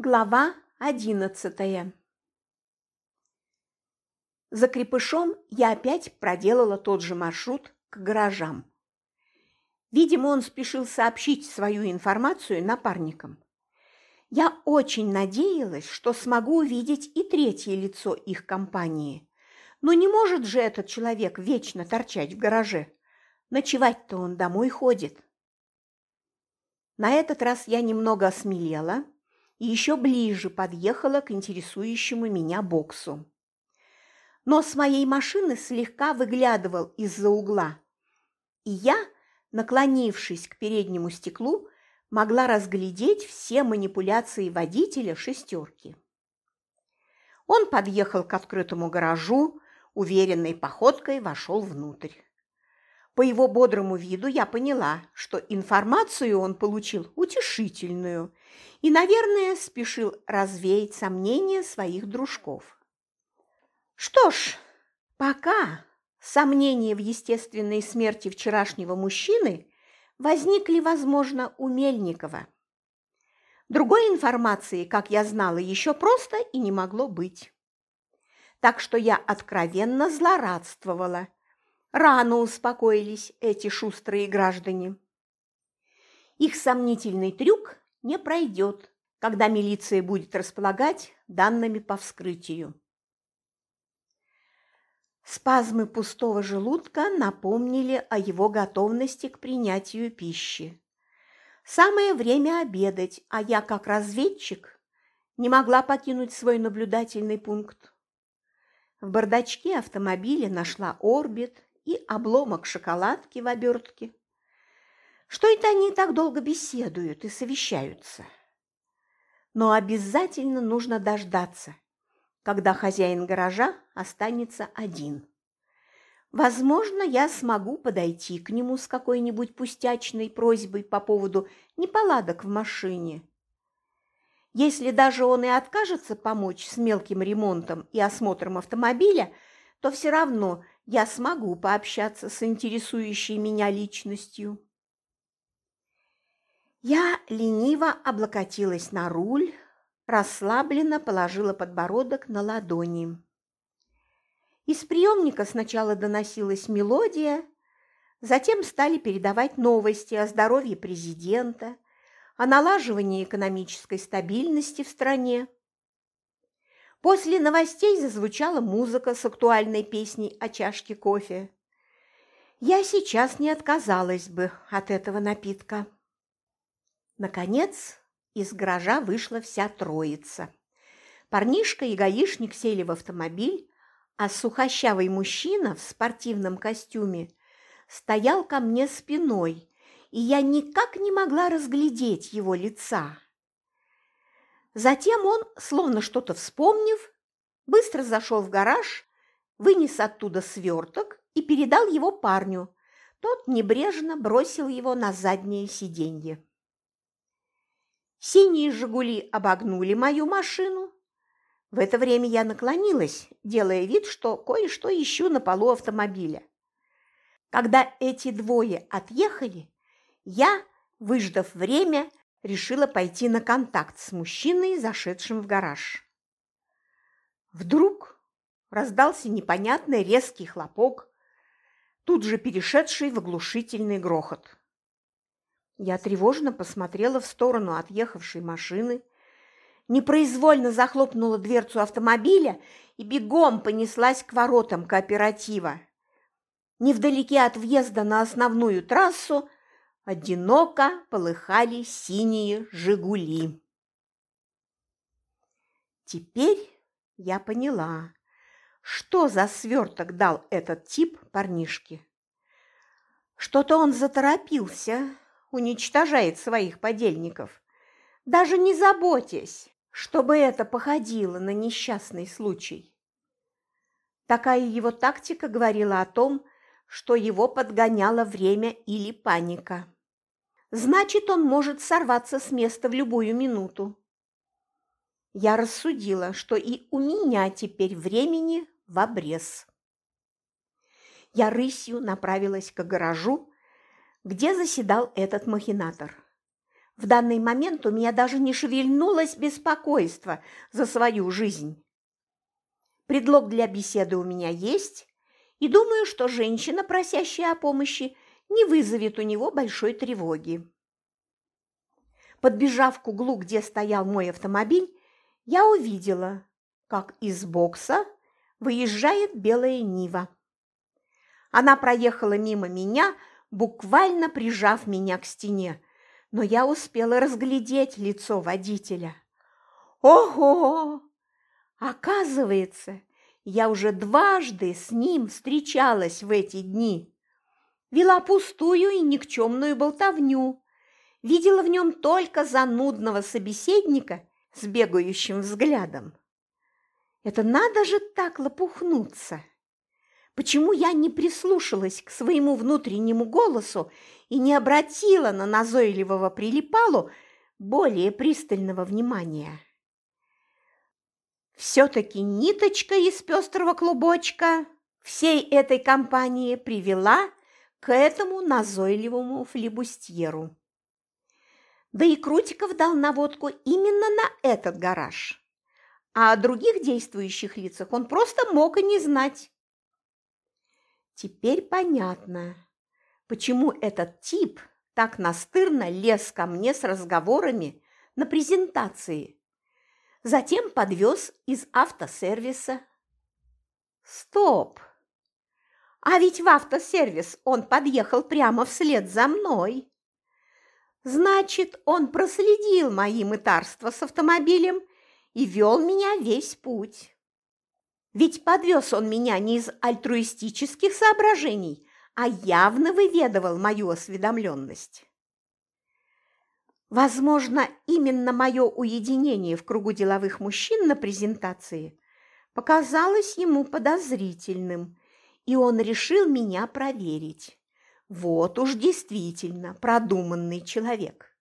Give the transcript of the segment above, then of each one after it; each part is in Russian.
Глава одиннадцатая За крепышом я опять проделала тот же маршрут к гаражам. Видимо, он спешил сообщить свою информацию напарникам. Я очень надеялась, что смогу увидеть и третье лицо их компании. Но не может же этот человек вечно торчать в гараже. Ночевать-то он домой ходит. На этот раз я немного осмелела – и еще ближе подъехала к интересующему меня боксу. Но с моей машины слегка выглядывал из-за угла, и я, наклонившись к переднему стеклу, могла разглядеть все манипуляции водителя шестерки. Он подъехал к открытому гаражу, уверенной походкой вошел внутрь. По его бодрому виду я поняла, что информацию он получил утешительную и, наверное, спешил развеять сомнения своих дружков. Что ж, пока сомнения в естественной смерти вчерашнего мужчины возникли, возможно, у Мельникова. Другой информации, как я знала, еще просто и не могло быть. Так что я откровенно злорадствовала – Рано успокоились эти шустрые граждане. Их сомнительный трюк не пройдет, когда милиция будет располагать данными по вскрытию. Спазмы пустого желудка напомнили о его готовности к принятию пищи. Самое время обедать, а я, как разведчик, не могла покинуть свой наблюдательный пункт. В бардачке автомобиля нашла орбит и обломок шоколадки в обертке. Что это они так долго беседуют и совещаются? Но обязательно нужно дождаться, когда хозяин гаража останется один. Возможно, я смогу подойти к нему с какой-нибудь пустячной просьбой по поводу неполадок в машине. Если даже он и откажется помочь с мелким ремонтом и осмотром автомобиля, то все равно я смогу пообщаться с интересующей меня личностью. Я лениво облокотилась на руль, расслабленно положила подбородок на ладони. Из приемника сначала доносилась мелодия, затем стали передавать новости о здоровье президента, о налаживании экономической стабильности в стране. После новостей зазвучала музыка с актуальной песней о чашке кофе. Я сейчас не отказалась бы от этого напитка. Наконец, из гаража вышла вся троица. Парнишка и гаишник сели в автомобиль, а сухощавый мужчина в спортивном костюме стоял ко мне спиной, и я никак не могла разглядеть его лица. Затем он, словно что-то вспомнив, быстро зашел в гараж, вынес оттуда сверток и передал его парню. Тот небрежно бросил его на заднее сиденье. Синие «Жигули» обогнули мою машину. В это время я наклонилась, делая вид, что кое-что ищу на полу автомобиля. Когда эти двое отъехали, я, выждав время, решила пойти на контакт с мужчиной, зашедшим в гараж. Вдруг раздался непонятный резкий хлопок, тут же перешедший в оглушительный грохот. Я тревожно посмотрела в сторону отъехавшей машины, непроизвольно захлопнула дверцу автомобиля и бегом понеслась к воротам кооператива. Невдалеке от въезда на основную трассу одиноко полыхали синие «Жигули». Теперь я поняла, что за сверток дал этот тип парнишке. Что-то он заторопился, уничтожает своих подельников, даже не заботясь, чтобы это походило на несчастный случай. Такая его тактика говорила о том, что его подгоняло время или паника значит, он может сорваться с места в любую минуту. Я рассудила, что и у меня теперь времени в обрез. Я рысью направилась к гаражу, где заседал этот махинатор. В данный момент у меня даже не шевельнулось беспокойство за свою жизнь. Предлог для беседы у меня есть, и думаю, что женщина, просящая о помощи, не вызовет у него большой тревоги. Подбежав к углу, где стоял мой автомобиль, я увидела, как из бокса выезжает белая Нива. Она проехала мимо меня, буквально прижав меня к стене, но я успела разглядеть лицо водителя. Ого! Оказывается, я уже дважды с ним встречалась в эти дни. Вела пустую и никчемную болтовню, видела в нем только занудного собеседника с бегающим взглядом. Это надо же так лопухнуться! Почему я не прислушалась к своему внутреннему голосу и не обратила на назойливого прилипалу более пристального внимания? Все-таки ниточка из пестрого клубочка всей этой компании привела к этому назойливому флибустьеру. Да и Крутиков дал наводку именно на этот гараж. А о других действующих лицах он просто мог и не знать. Теперь понятно, почему этот тип так настырно лез ко мне с разговорами на презентации. Затем подвез из автосервиса. Стоп! А ведь в автосервис он подъехал прямо вслед за мной. Значит, он проследил мои мытарства с автомобилем и вел меня весь путь. Ведь подвез он меня не из альтруистических соображений, а явно выведывал мою осведомленность. Возможно, именно мое уединение в кругу деловых мужчин на презентации показалось ему подозрительным, и он решил меня проверить. Вот уж действительно продуманный человек.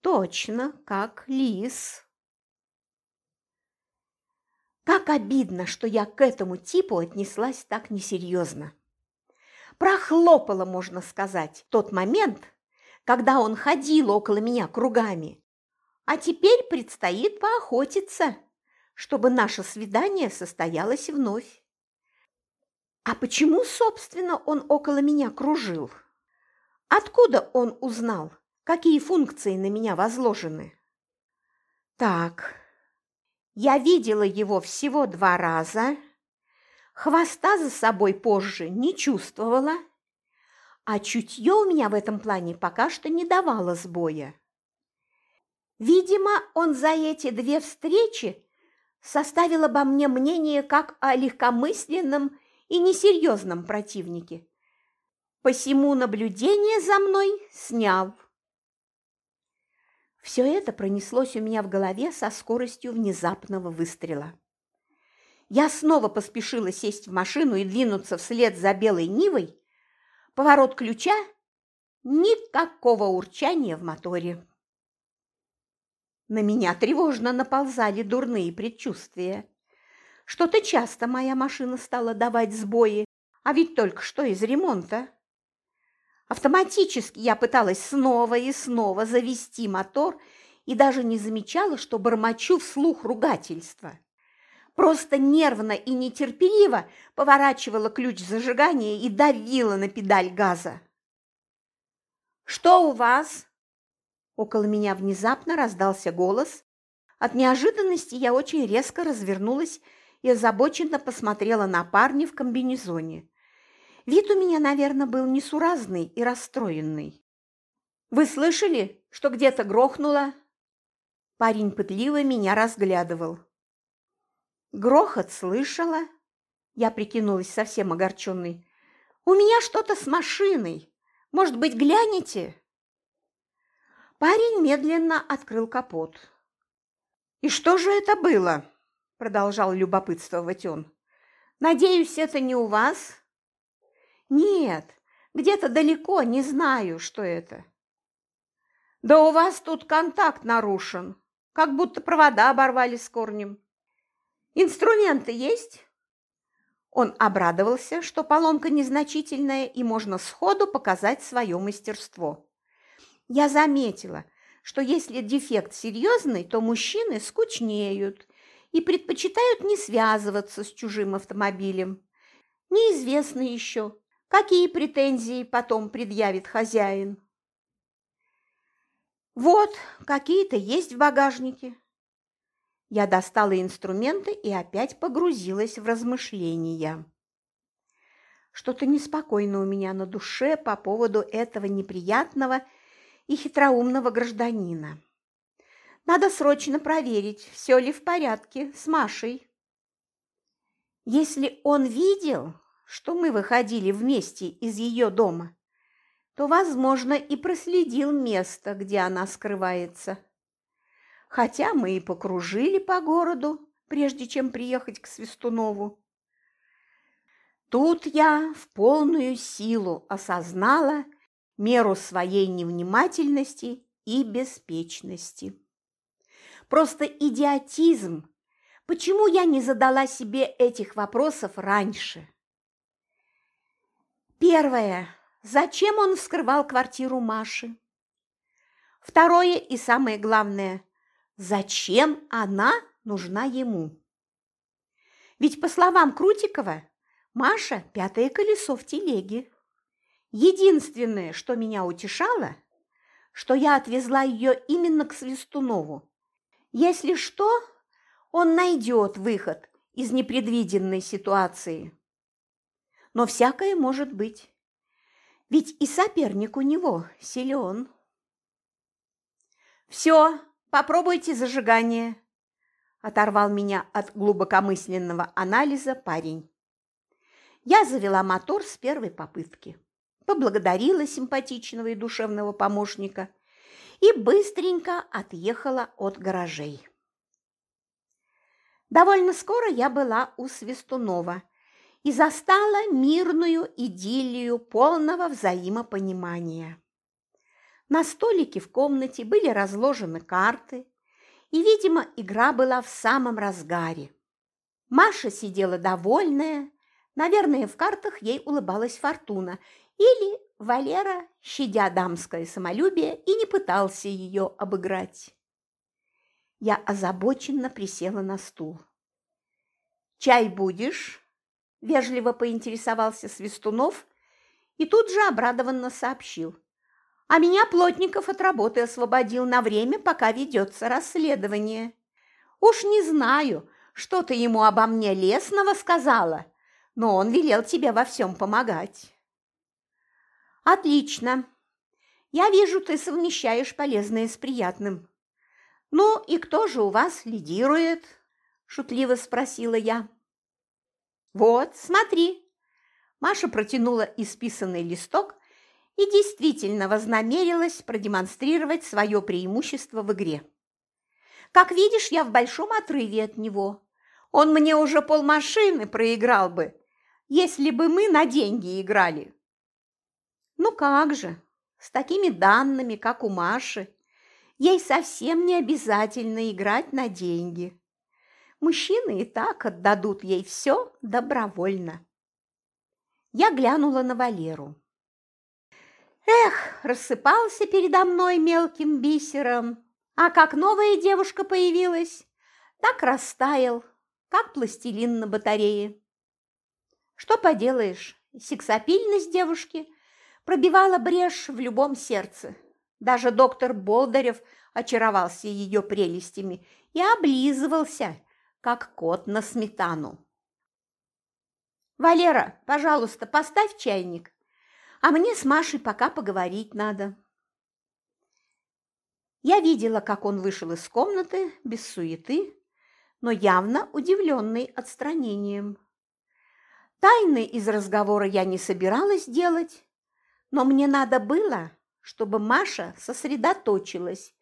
Точно как лис. Как обидно, что я к этому типу отнеслась так несерьезно. Прохлопала, можно сказать, тот момент, когда он ходил около меня кругами. А теперь предстоит поохотиться, чтобы наше свидание состоялось вновь. А почему, собственно, он около меня кружил? Откуда он узнал, какие функции на меня возложены? Так, я видела его всего два раза, хвоста за собой позже не чувствовала, а чутье у меня в этом плане пока что не давало сбоя. Видимо, он за эти две встречи составил обо мне мнение как о легкомысленном и несерьезном противнике. Посему наблюдение за мной снял. Все это пронеслось у меня в голове со скоростью внезапного выстрела. Я снова поспешила сесть в машину и двинуться вслед за белой Нивой. Поворот ключа – никакого урчания в моторе. На меня тревожно наползали дурные предчувствия. Что-то часто моя машина стала давать сбои, а ведь только что из ремонта. Автоматически я пыталась снова и снова завести мотор и даже не замечала, что бормочу вслух ругательства. Просто нервно и нетерпеливо поворачивала ключ зажигания и давила на педаль газа. «Что у вас?» Около меня внезапно раздался голос. От неожиданности я очень резко развернулась и озабоченно посмотрела на парня в комбинезоне. Вид у меня, наверное, был несуразный и расстроенный. «Вы слышали, что где-то грохнуло?» Парень пытливо меня разглядывал. «Грохот слышала?» Я прикинулась совсем огорченной. «У меня что-то с машиной. Может быть, глянете?» Парень медленно открыл капот. «И что же это было?» – продолжал любопытствовать он. «Надеюсь, это не у вас?» Нет, где-то далеко, не знаю, что это. Да у вас тут контакт нарушен, как будто провода оборвали с корнем. Инструменты есть? Он обрадовался, что поломка незначительная и можно сходу показать свое мастерство. Я заметила, что если дефект серьезный, то мужчины скучнеют и предпочитают не связываться с чужим автомобилем. Неизвестно еще, какие претензии потом предъявит хозяин. Вот, какие-то есть в багажнике. Я достала инструменты и опять погрузилась в размышления. Что-то неспокойно у меня на душе по поводу этого неприятного и хитроумного гражданина. Надо срочно проверить, все ли в порядке с Машей. Если он видел, что мы выходили вместе из ее дома, то, возможно, и проследил место, где она скрывается. Хотя мы и покружили по городу, прежде чем приехать к Свистунову. Тут я в полную силу осознала меру своей невнимательности и беспечности. Просто идиотизм. Почему я не задала себе этих вопросов раньше? Первое. Зачем он вскрывал квартиру Маши? Второе и самое главное. Зачем она нужна ему? Ведь, по словам Крутикова, Маша – пятое колесо в телеге. Единственное, что меня утешало, что я отвезла ее именно к Свистунову. Если что, он найдет выход из непредвиденной ситуации. Но всякое может быть. Ведь и соперник у него силен. «Все, попробуйте зажигание», – оторвал меня от глубокомысленного анализа парень. Я завела мотор с первой попытки, поблагодарила симпатичного и душевного помощника и быстренько отъехала от гаражей. Довольно скоро я была у Свистунова и застала мирную идиллию полного взаимопонимания. На столике в комнате были разложены карты, и, видимо, игра была в самом разгаре. Маша сидела довольная, Наверное, в картах ей улыбалась Фортуна, или Валера, щадя дамское самолюбие, и не пытался ее обыграть. Я озабоченно присела на стул. «Чай будешь?» – вежливо поинтересовался Свистунов и тут же обрадованно сообщил. «А меня Плотников от работы освободил на время, пока ведется расследование. Уж не знаю, что ты ему обо мне лесного сказала, но он велел тебе во всем помогать. Отлично. Я вижу, ты совмещаешь полезное с приятным. Ну и кто же у вас лидирует? Шутливо спросила я. Вот, смотри. Маша протянула исписанный листок и действительно вознамерилась продемонстрировать свое преимущество в игре. Как видишь, я в большом отрыве от него. Он мне уже полмашины проиграл бы, если бы мы на деньги играли. Ну как же, с такими данными, как у Маши, ей совсем не обязательно играть на деньги. Мужчины и так отдадут ей все добровольно. Я глянула на Валеру. Эх, рассыпался передо мной мелким бисером, а как новая девушка появилась, так растаял, как пластилин на батарее. Что поделаешь, сексапильность девушки пробивала брешь в любом сердце. Даже доктор Болдырев очаровался ее прелестями и облизывался, как кот на сметану. «Валера, пожалуйста, поставь чайник, а мне с Машей пока поговорить надо». Я видела, как он вышел из комнаты без суеты, но явно удивленный отстранением. Тайны из разговора я не собиралась делать, но мне надо было, чтобы Маша сосредоточилась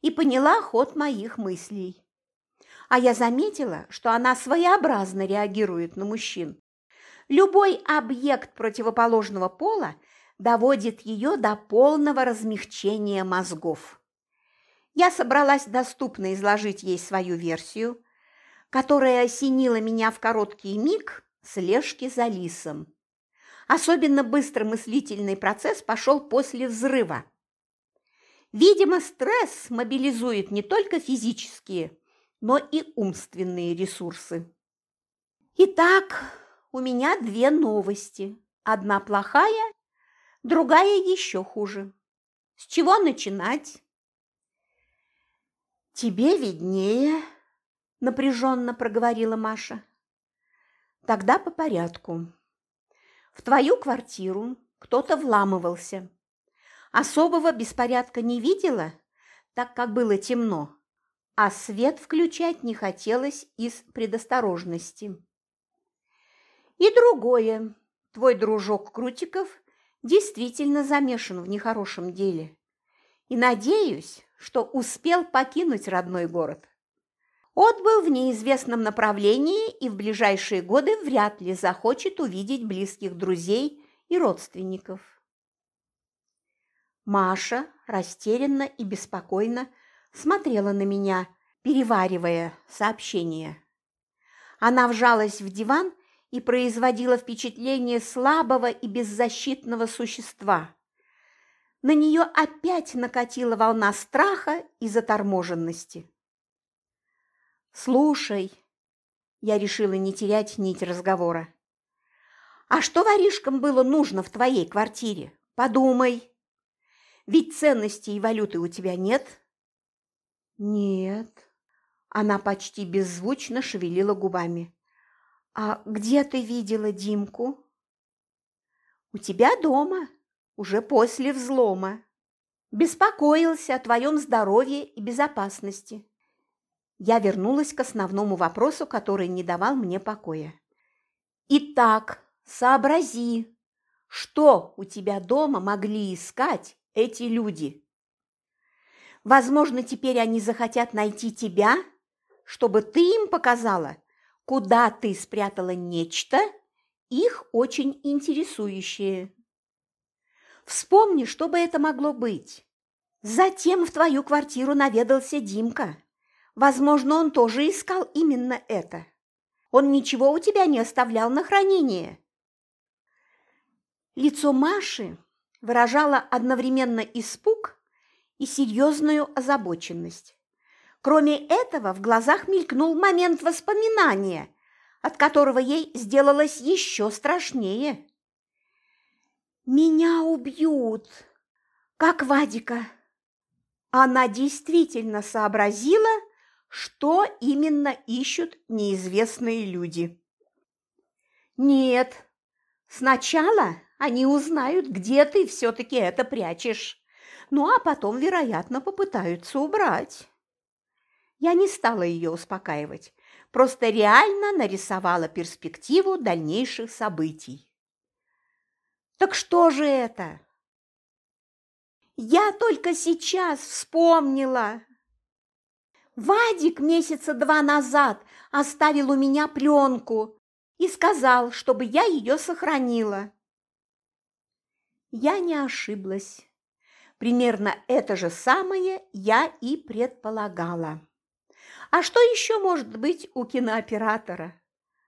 и поняла ход моих мыслей. А я заметила, что она своеобразно реагирует на мужчин. Любой объект противоположного пола доводит ее до полного размягчения мозгов. Я собралась доступно изложить ей свою версию, которая осенила меня в короткий миг слежки за лисом. Особенно быстро мыслительный процесс пошел после взрыва. Видимо, стресс мобилизует не только физические, но и умственные ресурсы. Итак, у меня две новости. Одна плохая, другая еще хуже. С чего начинать? Тебе виднее, напряженно проговорила Маша. Тогда по порядку. В твою квартиру кто-то вламывался. Особого беспорядка не видела, так как было темно, а свет включать не хотелось из предосторожности. И другое. Твой дружок Крутиков действительно замешан в нехорошем деле. И надеюсь, что успел покинуть родной город. Отбыл в неизвестном направлении и в ближайшие годы вряд ли захочет увидеть близких друзей и родственников. Маша растерянно и беспокойно смотрела на меня, переваривая сообщение. Она вжалась в диван и производила впечатление слабого и беззащитного существа. На нее опять накатила волна страха и заторможенности. «Слушай», – я решила не терять нить разговора, – «а что воришкам было нужно в твоей квартире? Подумай. Ведь ценностей и валюты у тебя нет?» «Нет», – она почти беззвучно шевелила губами. «А где ты видела Димку?» «У тебя дома, уже после взлома. Беспокоился о твоем здоровье и безопасности». Я вернулась к основному вопросу, который не давал мне покоя. «Итак, сообрази, что у тебя дома могли искать эти люди?» Возможно, теперь они захотят найти тебя, чтобы ты им показала, куда ты спрятала нечто, их очень интересующее. Вспомни, что бы это могло быть. Затем в твою квартиру наведался Димка. Возможно, он тоже искал именно это. Он ничего у тебя не оставлял на хранение. Лицо Маши выражало одновременно испуг и серьезную озабоченность. Кроме этого, в глазах мелькнул момент воспоминания, от которого ей сделалось еще страшнее. «Меня убьют, как Вадика». Она действительно сообразила, что именно ищут неизвестные люди. «Нет, сначала они узнают, где ты все-таки это прячешь, ну а потом, вероятно, попытаются убрать». Я не стала ее успокаивать, просто реально нарисовала перспективу дальнейших событий. Так что же это? Я только сейчас вспомнила. Вадик месяца два назад оставил у меня пленку и сказал, чтобы я ее сохранила. Я не ошиблась. Примерно это же самое я и предполагала. А что еще может быть у кинооператора?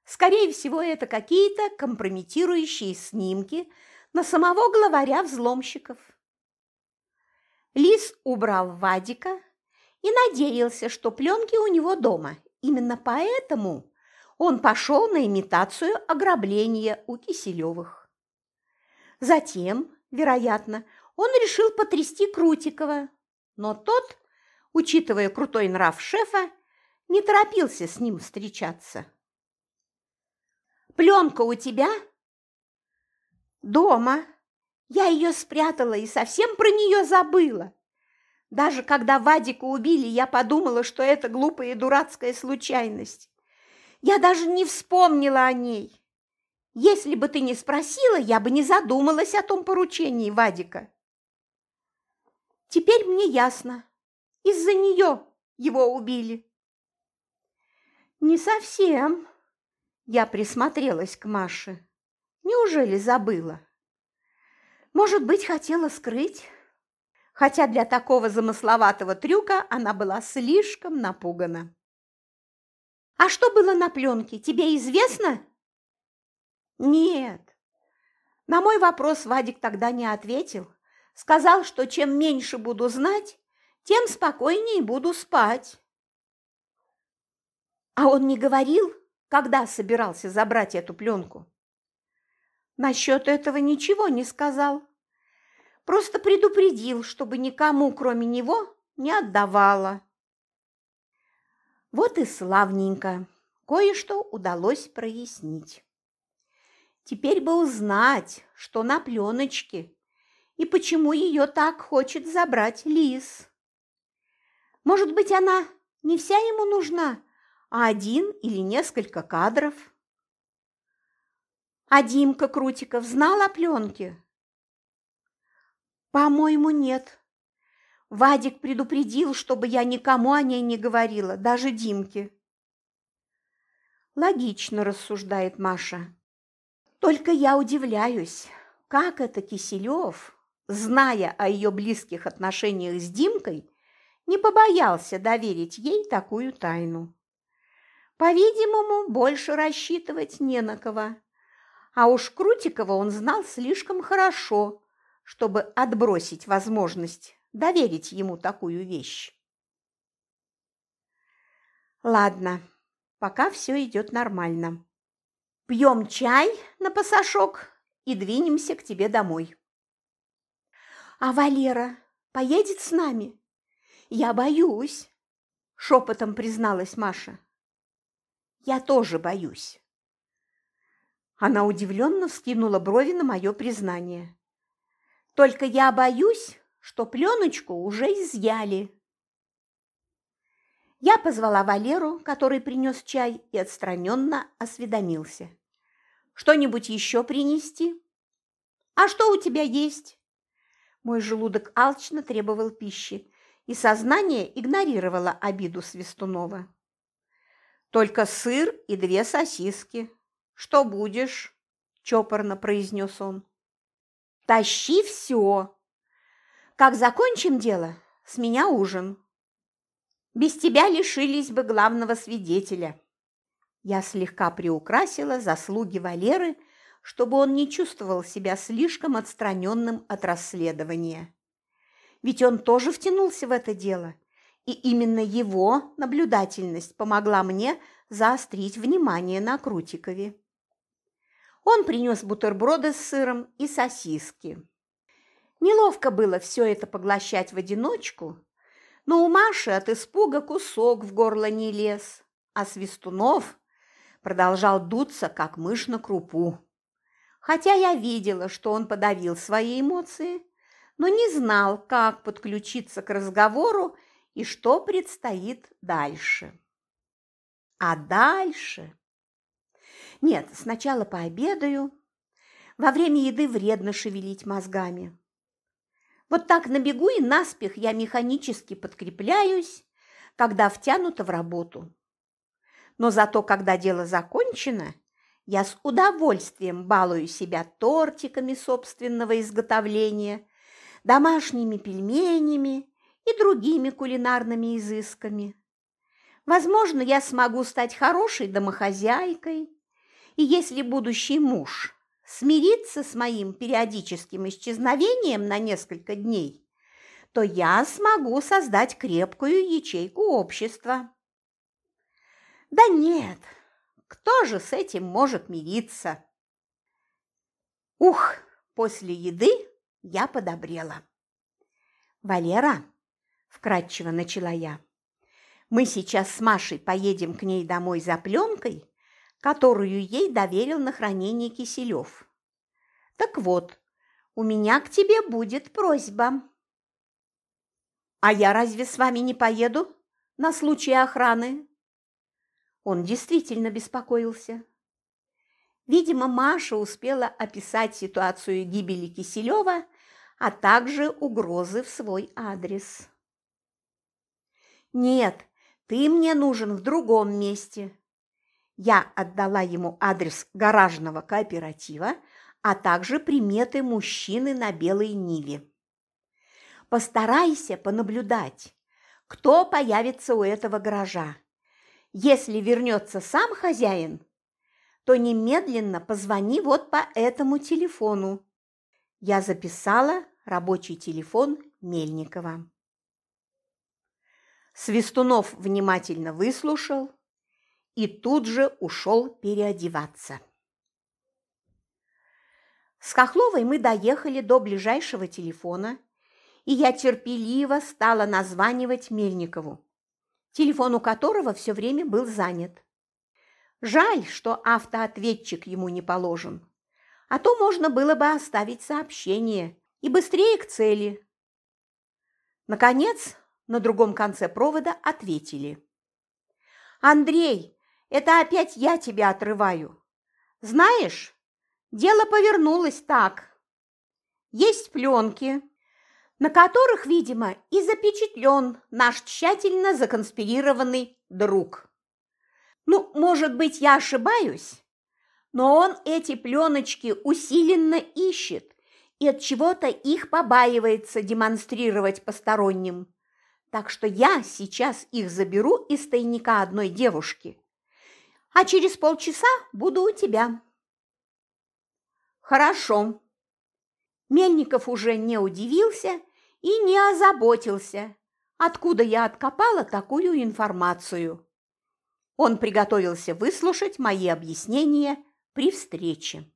Скорее всего, это какие-то компрометирующие снимки на самого главаря взломщиков. Лис убрал Вадика и надеялся, что пленки у него дома. Именно поэтому он пошел на имитацию ограбления у Киселевых. Затем, вероятно, он решил потрясти Крутикова, но тот, учитывая крутой нрав шефа, не торопился с ним встречаться. «Пленка у тебя?» «Дома. Я ее спрятала и совсем про нее забыла. Даже когда Вадика убили, я подумала, что это глупая и дурацкая случайность. Я даже не вспомнила о ней. Если бы ты не спросила, я бы не задумалась о том поручении Вадика. Теперь мне ясно. Из-за нее его убили. «Не совсем». Я присмотрелась к Маше. Неужели забыла? Может быть, хотела скрыть? Хотя для такого замысловатого трюка она была слишком напугана. «А что было на пленке, тебе известно?» «Нет». На мой вопрос Вадик тогда не ответил. Сказал, что чем меньше буду знать, тем спокойнее буду спать. А он не говорил, когда собирался забрать эту пленку? Насчет этого ничего не сказал. Просто предупредил, чтобы никому, кроме него, не отдавала. Вот и славненько. Кое-что удалось прояснить. Теперь бы узнать, что на пленочке и почему ее так хочет забрать лис. Может быть, она не вся ему нужна, а один или несколько кадров. А Димка Крутиков знал о пленке? По-моему, нет. Вадик предупредил, чтобы я никому о ней не говорила, даже Димке. Логично, рассуждает Маша. Только я удивляюсь, как это Киселев, зная о ее близких отношениях с Димкой, не побоялся доверить ей такую тайну. По-видимому, больше рассчитывать не на кого. А уж Крутикова он знал слишком хорошо, чтобы отбросить возможность доверить ему такую вещь. Ладно, пока все идет нормально. Пьем чай на пасашок и двинемся к тебе домой. А Валера поедет с нами? Я боюсь, шепотом призналась Маша. Я тоже боюсь. Она удивленно вскинула брови на мое признание. Только я боюсь, что пленочку уже изъяли. Я позвала Валеру, который принес чай, и отстраненно осведомился. «Что-нибудь еще принести?» «А что у тебя есть?» Мой желудок алчно требовал пищи, и сознание игнорировало обиду Свистунова. «Только сыр и две сосиски. Что будешь?» – чопорно произнес он. «Тащи все. Как закончим дело, с меня ужин. Без тебя лишились бы главного свидетеля». Я слегка приукрасила заслуги Валеры, чтобы он не чувствовал себя слишком отстраненным от расследования. Ведь он тоже втянулся в это дело, и именно его наблюдательность помогла мне заострить внимание на Крутикове. Он принес бутерброды с сыром и сосиски. Неловко было все это поглощать в одиночку, но у Маши от испуга кусок в горло не лез, а Свистунов продолжал дуться, как мышь на крупу. Хотя я видела, что он подавил свои эмоции, но не знал, как подключиться к разговору и что предстоит дальше. А дальше нет, сначала пообедаю. Во время еды вредно шевелить мозгами. Вот так на бегу и наспех я механически подкрепляюсь, когда втянута в работу. Но зато, когда дело закончено, я с удовольствием балую себя тортиками собственного изготовления, домашними пельменями и другими кулинарными изысками. Возможно, я смогу стать хорошей домохозяйкой, и если будущий муж смирится с моим периодическим исчезновением на несколько дней, то я смогу создать крепкую ячейку общества. Да нет, кто же с этим может мириться? Ух, после еды я подобрела. Валера, вкратчиво начала я, мы сейчас с Машей поедем к ней домой за пленкой которую ей доверил на хранение Киселев. Так вот, у меня к тебе будет просьба. А я разве с вами не поеду на случай охраны? Он действительно беспокоился. Видимо, Маша успела описать ситуацию гибели Киселева, а также угрозы в свой адрес. «Нет, ты мне нужен в другом месте», я отдала ему адрес гаражного кооператива, а также приметы мужчины на белой ниве. Постарайся понаблюдать, кто появится у этого гаража. Если вернется сам хозяин, то немедленно позвони вот по этому телефону. Я записала рабочий телефон Мельникова. Свистунов внимательно выслушал и тут же ушел переодеваться. С Хохловой мы доехали до ближайшего телефона, и я терпеливо стала названивать Мельникову, телефон у которого все время был занят. Жаль, что автоответчик ему не положен, а то можно было бы оставить сообщение и быстрее к цели. Наконец, на другом конце провода ответили. «Андрей, это опять я тебя отрываю. Знаешь, Дело повернулось так. Есть пленки, на которых, видимо, и запечатлен наш тщательно законспирированный друг. Ну, может быть, я ошибаюсь, но он эти пленочки усиленно ищет и от чего-то их побаивается демонстрировать посторонним. Так что я сейчас их заберу из тайника одной девушки, а через полчаса буду у тебя. Хорошо. Мельников уже не удивился и не озаботился, откуда я откопала такую информацию. Он приготовился выслушать мои объяснения при встрече.